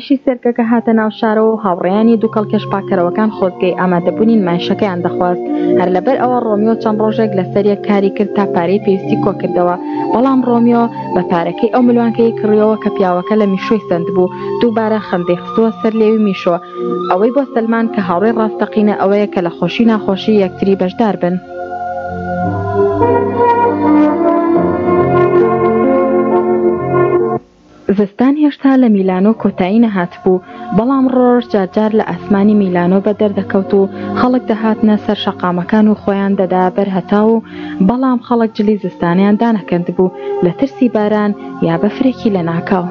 نمایشی سێرکەکە هاتە ناو شارەوە و هاوڕێیانی دووکەڵ کەشپاکەرەوەکان خۆزگەی ئامادەبوونی نمایشەکەیان دەخواست هەر لەبەر ئەوە ڕۆمیۆ چەند ڕۆژێک لەسەر یەک کاری کرد تا پارەی پێویستی کۆکردەوە بەڵام ڕۆمیۆ بە پارەکەی ئەو ملوانکەی کڕیەوە کە پیاوەکە لە میشۆی سەندبوو دووبارە خەندەی خستووە سەر لێوی میشۆ ئەوەی بۆ سەلمان کە هاوڕێ ڕاستەقینە ئەوەیە کە لە خۆشی ناخۆشی یەکتری بەشدار بن. زستان هێشتا لە میلانۆ کۆتایی نەهاتبوو بەڵام ڕۆژ جارجار لە ئاسمانی میلانۆ بە دەردەکەوت و خەڵک دەهاتنە سەر شەقامەکان و خۆیان دەدا بەر هەتا و بەڵام خەڵک جلی زستانیان دانەکەند بوو لە ترسی باران یا بەفرێکی لە ناکاو.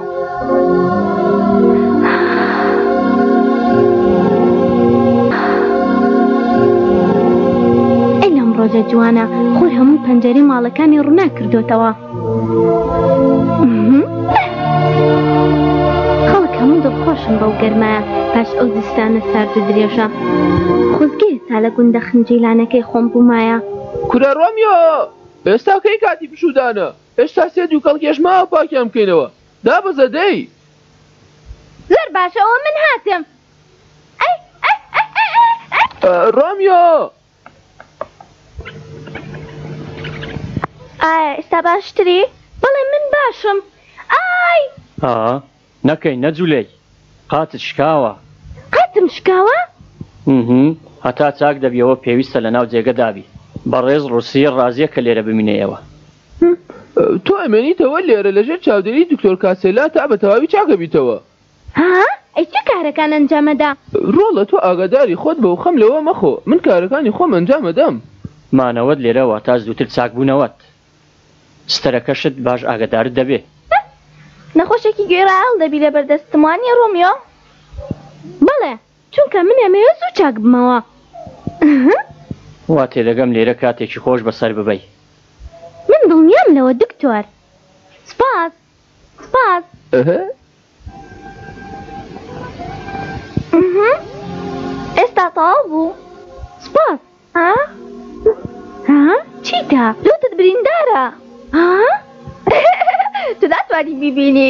ڕۆژە جوانە خۆر هەموو پەنجەری ماڵەکانی ڕوونا کردوتەوە خەڵک هەموو دڵخۆشم بەو گەرمایە پاش ئەو زستانە سارد و درێژە خۆزگەی تا لە گوندە خنجیلانەکەی خۆم بوومایە کورە ڕۆمیۆ ئێستاکەی کاتی پشودانە هێشتا سێ دووکەڵکێش ماوە پاکیان بکەینەوە دابەزە دەی. زۆر باشە ئەوە من هاتم. ڕامیا. ئایا ئێستا باشتری؟ بەڵێ من باشم ئای. نەکەی نە جولەی قاتت شکاوە. قاتم شکاوە؟ ئمم هەتا چاک دەبیەوە پێویستە لەناو جێگەدا بی بەڕێز ڕوسی ڕازیە کە لێرە بمینێ ئێوە. تۆ ئەمێنیتەوە لێرە لەژێر چاودێری دکتۆر کاسێلا تا بە تەواوی چاک ئەبیتەوە. ها ئەی چ کارەکان ئەنجام ئەدا؟ ڕۆڵە تۆ ئاگاداری خۆت بە و خەم لەوە مەخۆ من کارەکانی خۆم ئەنجام ئەدەم. مانەوەت لێرە واتا زووتر چاک بوونەوەت. ستەرەکەشت باش ئاگەدارت دەبێ. نەخۆشێکی گوێی ڕایەڵ دەبی لەبەر دەستم وانیە ڕۆمیۆ؟ بەڵێ چونکە من ئەمەوێ زوو چاک بمەوە. وا تێدەگەم لێرە کاتێکی خۆش بەسەر ببەی. من دڵنیام لەوە دکتۆر. سوپاس. سپاس ئێستا تەواو بوو سپاس چیتە لوتت بریندارە تۆ داتوانی بیبینی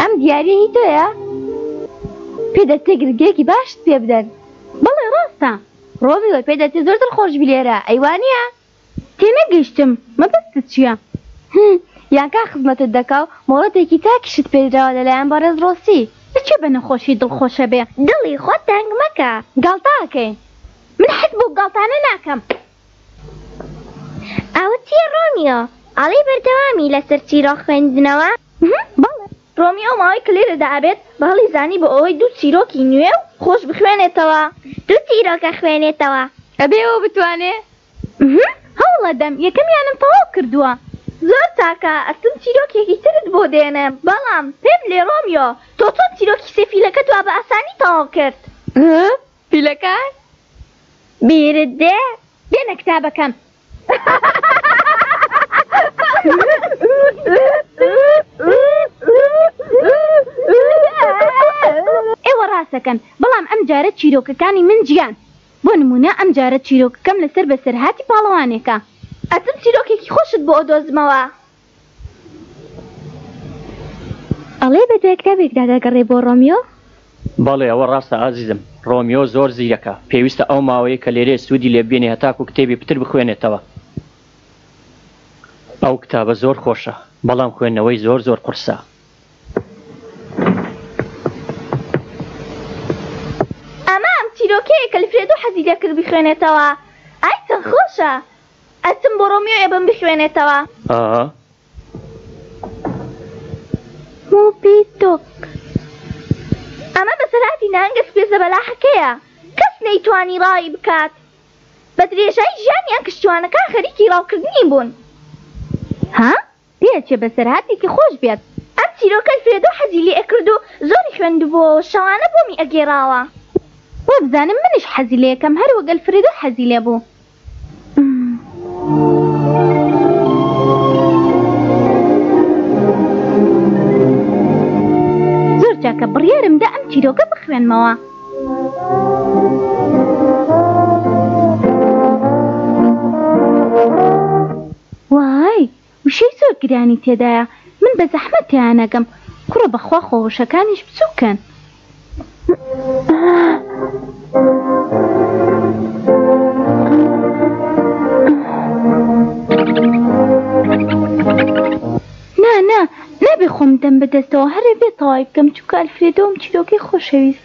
ئەم دیارە هی تۆیە پێ دەتێ گرنگێکی باشت پێ بدەن بەڵێ ڕاستە ڕۆمیۆ پێ دەتێ زۆر دڵخۆش بی لێرە ئەیوانە تێنەگەیشتم مەبەستت چیە؟ هه یان کار خزمەتت دەکا و مۆڵەتێکی تاکیشت پێدراوە لەلایەن بەڕێز ڕۆسی. بە چێ بە نەخۆشی دڵ خۆشەبێ. دڵی خۆت تەنگ مەکە گاڵتە ئەکەی. من حەز بەو گاڵتانە ناکەم. ئەوە چیە ڕۆمیۆ؟ ئەڵێی بەردەوامی لەسەر چیرۆخ خوێندنەوە؟ هه بەڵێ. ڕۆمیۆ ماوەی کە لێرەدا ئەبێت بە هەڵی زانی بۆ ئەوەی دوو چیرۆکی نوێ و خۆش بخوێنێتەوە. دوو چیرۆک ئەخوێنێتەوە. ئەبێ ئەوە بتوانێ؟ ئهمم هەوڵەدەم، یەکەمیانم تەواو کردووە. زۆر چاکە، ئەچم چیرۆکێکی ترت بۆ دێنم. بەڵام پێم بلێ ڕۆمیۆ، تۆ چۆن چیرۆکی سێ فیلەکەت وا بە ئاسانی تەواو کرد؟ ئهمم فیلەکان؟ بیرت دێ؟ بێنە کتابەکەم. ئێوە ڕاست دەکەن، بەڵام ئەمجارە چیرۆکەکانی من جیان. بۆ نموونە ئەمجارە چیرۆکەکەم لەسەر بەسەرهاتی پاڵەوانێکە. ئەچم چیرۆکێکی خۆشت بۆ ئەدۆزمەوە. ئەڵێ بە دوای کتابێکدا دەگەڕێ بۆ ڕۆمیۆ؟ بەڵێ ئەوە ڕاستە ئازیزم، ڕۆمیۆ زۆر زیرەکە، پێویستە ئەو ماوەیەی کە لێرەیە سوودی لێ ببینێ هەتاکوو کتێبی پتر بخوێنێتەوە. ئەو کتابە زۆر خۆشە، بەڵام خوێندنەوەی زۆر زۆر قورسە. ئەمە ئەم چیرۆکەیە کە الفرێدۆ حەزی لێ کرد بیخوێنێتەوە. ئای چەند خۆشە! ئەچم بۆ ڕۆمیۆ ئێبم بخوێنێتەوە. ئاها. موبی توک ئەمە بەسەرهاتی نەهەنگە سپێ زەبەلاحەکەیە کەس نەیتوانی ڕاوی بکات بە درێژایی ژیانیان کشتیوانەکان خەریکی ڕاوکردنی بوون ها؟ پێچێ بەسەرهاتێکی خۆش بێت. ئەم چیرۆکەی فرێدۆ حەزی لێ ئەکرد و زۆری خوێندبووەوە و شەوانە بۆمی ئەگێڕاوە. وابزانم منیش حەزی لێ ئەکەم هەر وەگەل فرێدۆ حەزی لێ بوو. زۆر چاکە بڕیارم دا ئەم چیرۆکە بخوێنمەوە. وای وشەی زۆر گرانی تێدایە من بەزەحمەت تێیانەگەم کوڕە بەخوا خۆ وشەکانیش بچوکن. نا نا نابێ خۆم دەم بەدەستەوە هەرێ بێ تەوای بکەم چونکە ئەلفرێدۆم چیرۆکەی خۆشەویست.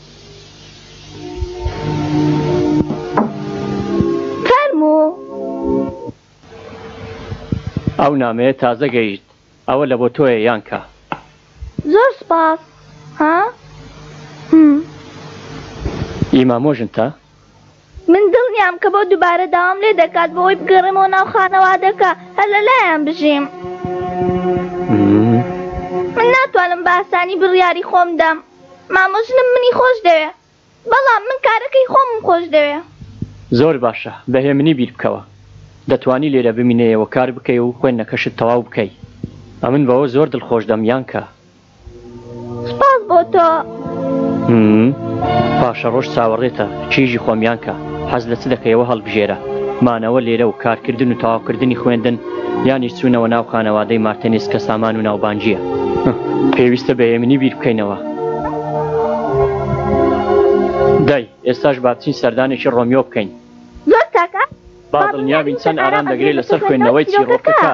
ئەو نامەیە تازە گەیشت ئەوە لە بۆ تۆیە یانکە زۆر سپاس ها ئیمامۆژن تا من دڵنیام کە بۆ دوبارە داوام لێ دەکات بۆ ئەوەی بگەڕێمەوە ناو خانەوادەکە هەر لە لایان بژیم من ناتوانم بە ئاسانی بڕیاری خۆم دەم مامۆ ژنم منی خۆش دەوێ بەڵام من کارەکەی خۆم خۆش دەوێ زۆر باشە بە هێمنی بیر بکەوە دەتوانی لێرە بمینێیەوە کار بکەی و خوێندنەکەشت تەواو بکەی ئەمن بەوە زۆر دڵخۆش دەم یانکە. سپاس بۆ تۆ پاشە ڕۆژ چاوەڕێتە چیژی خۆمیان کە حەز لە چ دەکەیەوە هەڵبژێرە مانەوە لێرە و کارکردن و تەواوکردنی خوێندن یانیش چوونەوە ناو خانەوادەی مارتەنیس کە سامان و ناوبانجیە پێویستە بە ئێمنی بیر بکەینەوە دای ئێستاش بابچین سەردانێکی ڕۆمیۆ بکەین زۆر تاکە بادڵنیابین چەند ئارام دەگرێت لەسەر خوێندنەوەی چیڕۆکەکە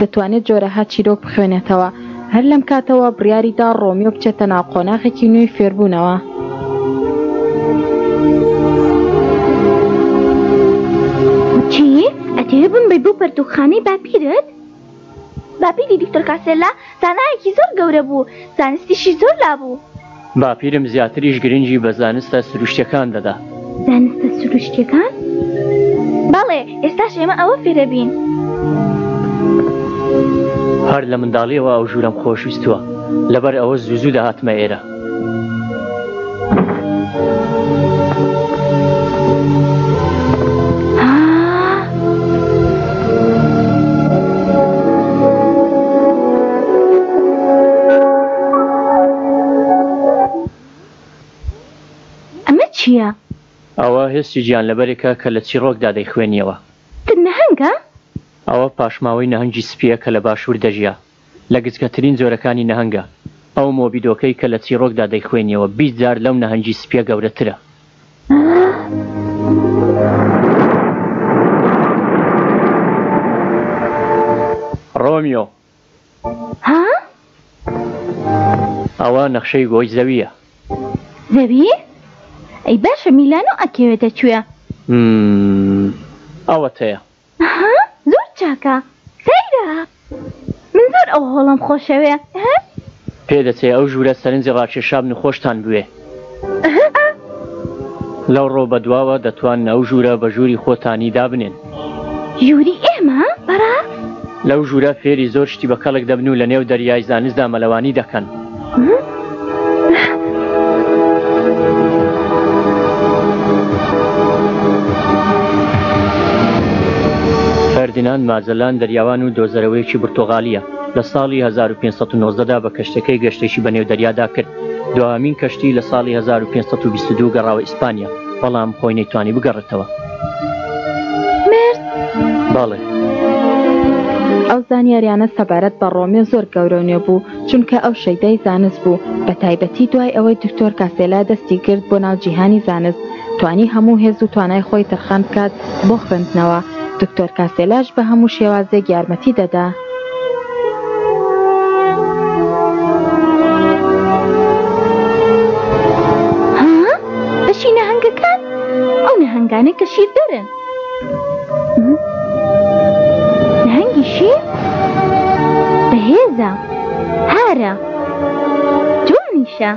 دەتوانێت جۆرەها چیرۆک بخوێنێتەوە، هەر لەم کاتەوە بڕیاری دا ڕۆمیۆ بچێتە ناو قۆناغێکی نوێی فێربوونەوە. ئەتەوێ بم بەی بۆ پەرتوکخانەی باپیرت؟ باپیری دکتۆر کاسێلا زانایەکی زۆر گەورە بوو زانستیشی زۆر لابوو باپیرم زیاتریش گرنگی بە زانستە سروشتیەکان دەدا. زانستە سروشتیەکان؟ بەڵێ، ئێستاش ئێمە ئەوە فێرەبین. هەر لە منداڵیەوە ئەو ژوورەم خۆشویستووە، لەبەر ئەوە زوو زوو دەهاتمە ئێرە. ئەمە چییە؟ ئەوە هێستی گیانلەبەرێکە کە لە چیڕۆکدا دەیخوێنیەوە. تر نەهەنگە؟ ئەوە پاشماوەی نەهەنگی سپییە کە لە باشوور دەژیا. لە گچکەترین جۆرەکانی نەهەنگە، ئەو مۆبیدۆکەی کە لە چیڕۆکدا دەیخوێنیەوە بیست جار لەو نەهەنگی سپییە گەورەترە. ڕۆمیۆ. ها؟ ئەوە نەخشەی گۆی زەوییە. زەوی؟ ئەی باشە میلانۆ ئەکەوێتە کوێ؟ ئەوەتەیە. هه زۆر چاکە سەیرە من زۆر ئەو هۆڵەم خۆشەوێ هه. پێ دەچێ ئەو ژوورە سەرنجی ڕاکێشابن و خۆشتان بوێ. هه ئا. لەوڕۆ بەدواوە دەتوانن ئەو ژوورە بە ژووری خۆتانی دابنێن. ژووری ئێمە؟ بەڕاست؟ لەو ژوورە فێری زۆر شتی بە کەڵک دەبن و لەنێو دەریای زانستدا مەلەوانی دەکەن. فەردیناند ماجەلان دەریاوان و دۆزەرەوەیەکی برتۆغالیە لە ساڵی 1590دا بە کەشتەکەی گەشتێکی بە نێو دەریادا کرد دواهامین کەشتی لە ساڵی 1522 گەڕاوە ئیسپانیا بەڵام خۆی نەیتوانی بگەڕێتەوە باڵێ ئەو زانیاریانە سەبارەت بە ڕۆمێ زۆر گەورەونێ بوو چونکە ئەو شەیدای زانست بوو بە تایبەتی دوای ئەوەی دکتۆر کاسێلا دەستی گرت بۆ ناو جیهانی زانست توانی هەموو هێز و توانای خۆی تەرخان بکات بۆ خوێندنەوە دکتۆر کاسێلاش بە هەموو شێوازێک یارمەتی دەدا هەنگەکان ئەو نەهنگانە کە شیردەرن هەنگی شێ بەهێزە هارە جوانیشە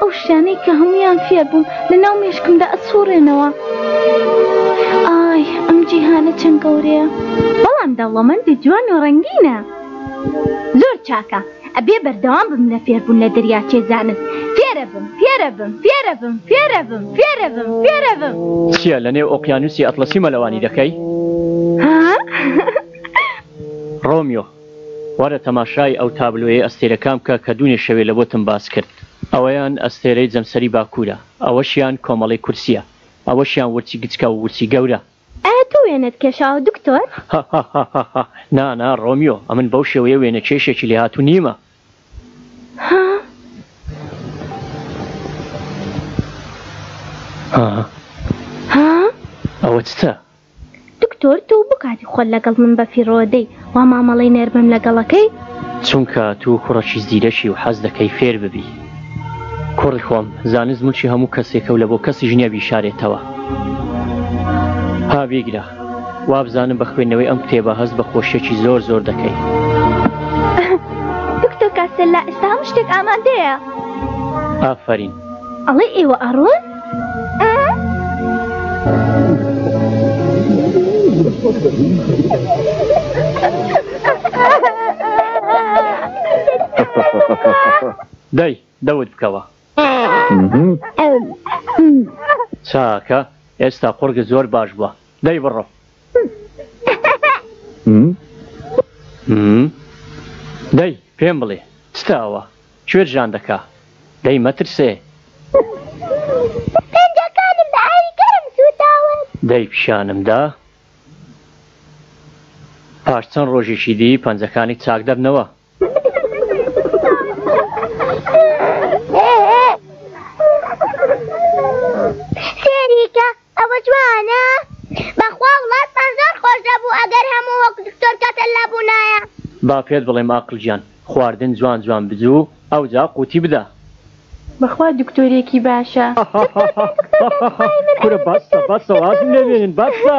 ئەو شتانەی کە هەمویان فێر بووم لە ناو مێشکمدا ئەسوڕێنەوە ئای ئەم جیهانە چەند گەورەیە بەڵام دەوڵەمەندی جوان و ڕەنگینە زۆر چاکە ئەبێ بەردەوام بم لە فێربوون لە دەریاچەی زانست فێرەبم فێرەبم فێرەبم فێرەبم فێرەبم فێرەبم چییە لە نێو ئۆقیانوسی ئەتڵەسی مەلەوانی دەکەی؟ ڕۆمیۆ وەرە تەماشای ئەو تابلۆیەی ئەستێرەکان بکە کە دوو نێشەوێ لە بۆتم باس کرد، ئەوەیان ئەستێرەی جەمسەری باکوورە، ئەوەشیان کۆمەڵەی کورسییە، ئەوەشیان ورچی گچکە و ورچی گەورە. ئایا تو وێنەت کێشاوە دکتۆر؟ هەهەهەهە نا نا ڕۆمیۆ ئەمن بەو شێوەیە وێنە کێشێکی لێهاتوو نیمە. ها. ها. ها. ئەوە چتە؟ دکتۆر تو بۆ کاتی خۆت لەگەڵ من بەفیڕۆ دەی وا مامەڵەی نەرمم لەگەڵەکەی چونکە تو کوڕەکی زیرەکی و حەز دەکەی فێر ببی کوڕی خۆم زانست موچی هەموو کەسێکە و لە بۆ کەسی ژنیە بیشارێتەوە ها بیگرە وابزانم بە خوێندنەوەی ئەم کتێبە هەست بە خۆشیەکی زۆر زۆر دەکەی دکتۆر کاسێلا ئێستا هەموو شتێک ئامادەیە ئافرین ئەڵێ ئێوە ئەڕۆن دەی دەوت بکەوە چاکە ئێستا قڕگە زۆر باش بووە دەی بڕۆ دەی پێم بڵێ چتاوە کوێر ژان دەکا دەی مەترسێ. پەنجەکانم بە ئاوی گەرم سووتاون. دەی پیشانم دا. پاش چەند ڕۆژێکی دی پەنجەکانی چاک دەبنەوە. ئەوە جوانە بەخوا وڵاتمان زۆر خۆش دەبوو ئەگەر هەموو وەک دکتۆر کەتەللا بونایە. با پێت بڵێم ئاقل گیان خواردن جوان جوان بدو ئەوجا قوتی بدە. بەخوا دکتۆرێکی باشە. کورە بەسە بەسە وازم لێ بێنن بەسە.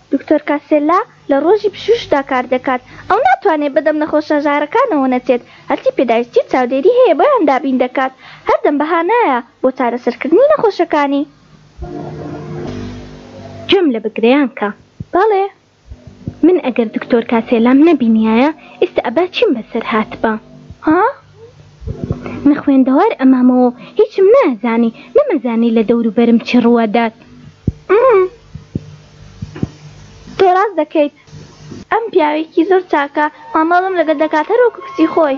دکتۆر کاسێلا لە ڕۆژی پشووشدا کار دەکات، ئەو ناتوانێت بەدەم نەخۆشە هەژارەکانەوە نەچێت، هەرچی پێداویستی و چاودێری هەیە بۆیان دابین دەکات، هەردەم بەهانایە بۆ چارەسەرکردنی نەخۆشەکانی. گوێم لە بگریان کە. بەڵێ. من ئەگەر دکتۆر کاسێلام نەبینیایە ئیستە ئەبا چیم بەسەر هاتبا. ها؟ نەخوێندەوار ئەمامەوە و هیچم نەئەزانی، نەمەزانی لە دەوروبەرم چی ڕووئەدات. ئم. تۆ ڕاست دەکەیت ئەم پیاوێکی زۆر چاکە مامەڵەم لەگەل دەکات هەر وەکو کچی خۆی.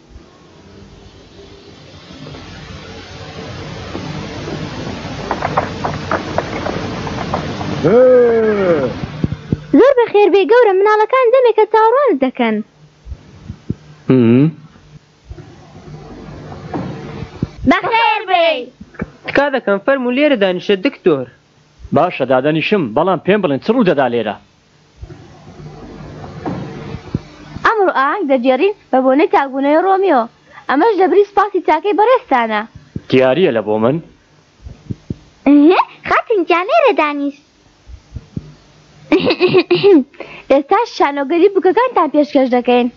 زۆر بەخێربێ گەورە مناڵەکان دەمێکە چاوەڕوانت دەکەن بەخێر بێ تکا دەکەم فەرموو لێرە دانیشە دکتۆر. باشە دادەنیشم، بەڵام پێم بڵێن چ ڕوودەدا لێرە؟ ئەمڕۆ ئاهەنگ دەگێڕین بە بۆنەی تاکبوونەوەی ڕۆمیۆ، ئەمەش لەبری سوپاسی چاکەی بەڕێزتانە. دیارییە لە بۆ من؟ خاتون گیان لێرە دانیش. ئێستاش شانۆگەری بووکەکانتان پێشکەش دەکەین.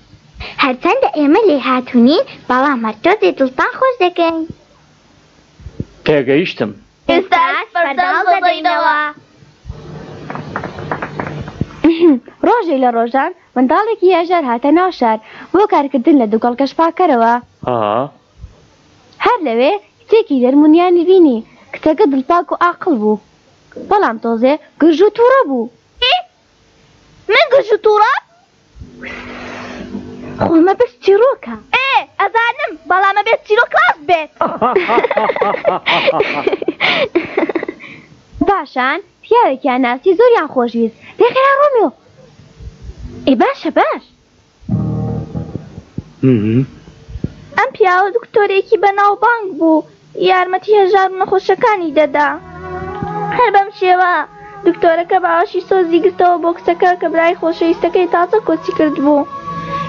هەرچەندە ئێمە لێهاتوو نین، بەڵام هەر تۆزێ دڵتان خۆش دەکەین. تێگەیشتم، ئێستاش پەردە هەڵدەدەینەوە. ڕۆژێک لە ڕۆژان منداڵێکی هەژار هاتە ناو شار بۆ کارکردن لە دووکەڵ کەشپاکەرەوە. هەر لەوێ کچێکی دەرمونیانی بینی. کچەکە دڵپاک و ئاقڵ بوو. بەڵام تۆزێ گرژ و تووڕە بوو. من گرژ و توڕەم؟ خۆ مەبەست چیڕۆکە. ئێ ئەزانم، بەڵام ئەبێت چیرۆک ڕاست بێت. پاشان پیاوێکیان ناسی زۆریان خۆشویست، پێی خرا ڕۆمیۆ. ئێ باشە باش. ئەم پیاوە دکتۆرێکی بەناوبانگ بوو، یارمەتی هەژار و نەخۆشەکانی دەدا. هەر بەم شێوە دکتۆرەکە باوەشی سۆزی گرتەوە بۆ کچەکە کە برای خۆشەویستەکەی تازە کۆچی کردبوو.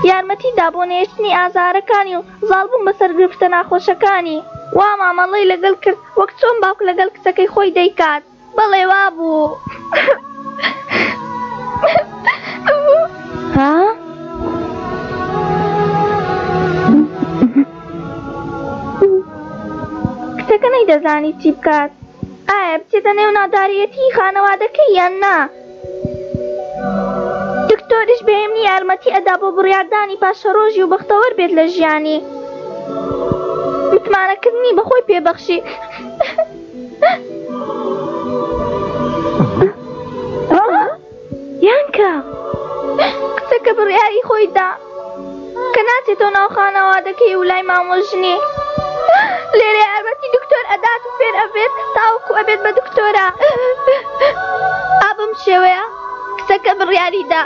یارمەتی دا بۆ نەهێشتنی ئازارەکانی و زاڵبوون بەسەر گرفتە ناخۆشەکانی. وا مامەڵەی لەگەڵ کرد وەک چۆن باوک لەگەڵ کچەکەی خۆی دەیکات. بەڵێ وابوو ها؟ کچەکە نەیدەزانی چی بکات ئایا بچێتە نێو ناداریەتی خانەوادەکەی یان نا؟ دکتۆریش بەێمنی یارمەتی ئەدا بۆ بڕیاردانی پاشەرۆژی و بەختەوەر بێت لە ژیانی متمانەکردنی بەخۆی پێبەخشی یانکە قسەکە بڕیاری خۆیدا کە ناچێتەوە ناو خانەوادەکەی و لای مام و ژنی لێرەی ئەربەتی دکتۆر ئەدات و فێر ئەبێت تاوەکو ئەبێت بە دکتۆرا ئابم شێوەیە کچەکە بڕیاری دا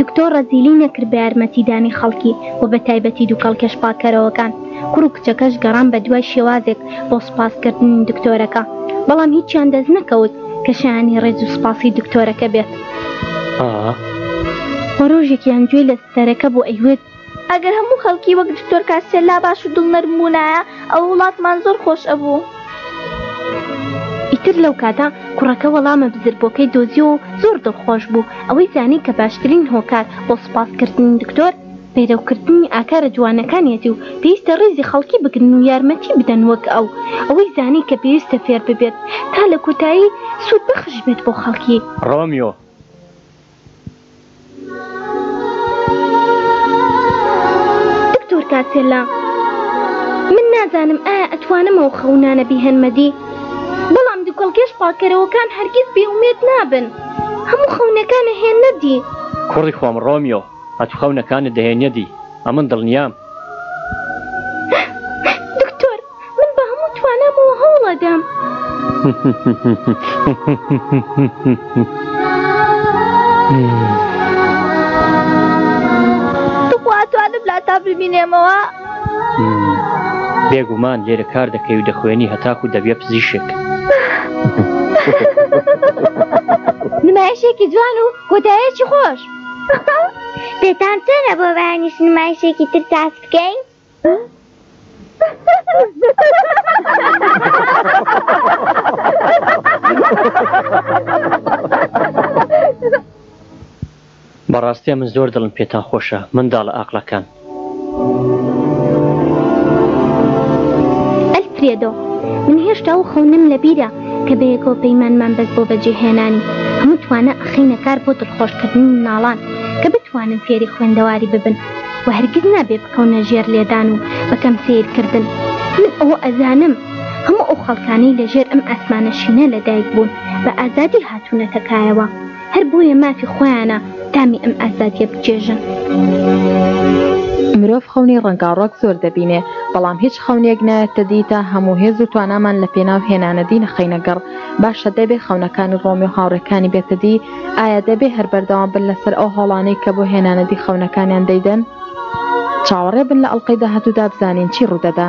دکتۆر ڕەزیلی نەکرد بە یارمەتیدانی خەڵکی و بە تایبەتی دووکەڵ کەشپاکەرەوەکان کوڕ و کچەکەش گەڕان بە دوای شێوازێک بۆ سوپاس کردنی دکتۆرەکە، بەڵام هیچیان دەست نەکەوت کە شایانی ڕێز و سوپاسی دکتۆرەکە بێت. وە ڕۆژێکیان گوێی لە ستەرەکە بوو ئەیوت. ئەگەر هەموو خەڵکی وەک دکتۆر کارسێلا باش و دڵنەرم بوونایە ئەوە وڵاتمان زۆر خۆش ئەبوو. ئیتر لەو کاتە کوڕەکە وەڵامە بزربۆکەی دۆزیەوە و زۆر دڵخۆش بوو ئەوەی زانی کە باشترین هۆکار بۆ سوپاس کردنی دکتۆر، پەیرەوکردنی ئاکارە جوانەکانیەتی و پێویستە ڕیزی خەڵکی بگرن و یارمەتی بدەن وەک ئەو ئەوەی زانی کە پێویستە فێر ببێت تا لە کۆتایی سوود بەخش بێت بۆ خەڵکی. ڕۆمیۆ. دکتۆر کاسێلا. من نازانم ئایا ئەتوانم ئەو خەونانە بیهێنمە دی؟ بەڵام دوکەڵگێژ پاککەرەوەکان هەرگیز بێ ئومێد نابن. هەموو خەونەکان ئەهێننە دی. کوڕی خۆم ڕۆمیۆ. ئەتو خەونەکانت دەهێنیە دی ئەمن دڵنیام. دکتۆر من بە هەموو توانامەوە هەوڵەدەم. تخوا ئەتوانم لاتا ببینێمەوە؟ بێگومان لێرە کار دەکەی و دەخوێنی هەتاکو دەبێ پزیشک. نمایشێکی جوان و کۆتایەکی خۆش. پێتان چۆنە بۆ بەیانیش نمایشێکی تر تاس بکەین؟ بەڕاستی من زۆر دڵم پێتان خۆشە منداڵە ئاقڵەکان. ئەلفرێدۆ، من هێشتا ئەو خەونەم لەبیرە کە بەیەکەوە پەیمانمان بەست بۆ بەجێهێنانی هەموو توانا ئەخەینە کار بۆ دڵخۆشکردنی مناڵان کە بتوانن فێری خوێندەواری ببن و هەرگیز نابێ بکەونە ژێر لێدان و بە کەم سەیرکردن. من ئەوە ئەزانم هەموو ئەو خەڵکانەی لەژێر ئەم ئاسمانە شینە لەدایک بوون بە ئازادی هاتوونەتە کایەوە. هەر بۆیە مافی خۆیانە تامی ئەم ئازادیە بچێژن. مرۆڤ خەونی ڕەنگاڕەک زۆر دەبینێ، بەڵام هیچ خەونێک نایەتتە دی تا هەموو هێز و توانامان لە پێناو هێنانە دی نەخەینە گەڕ. باشە دەبێ خەونەکانی ڕۆمی و هاوڕێکانی بێتە دی؟ ئایا دەبێ هەر بەردەوام بن لەسەر ئەو هەوڵانەی کە بۆ هێنانە دی خەونەکانیان دەیدەن؟ چاوەڕێ بن لە ئەڵقەی داهاتوودا بزانین چی ڕوودەدا.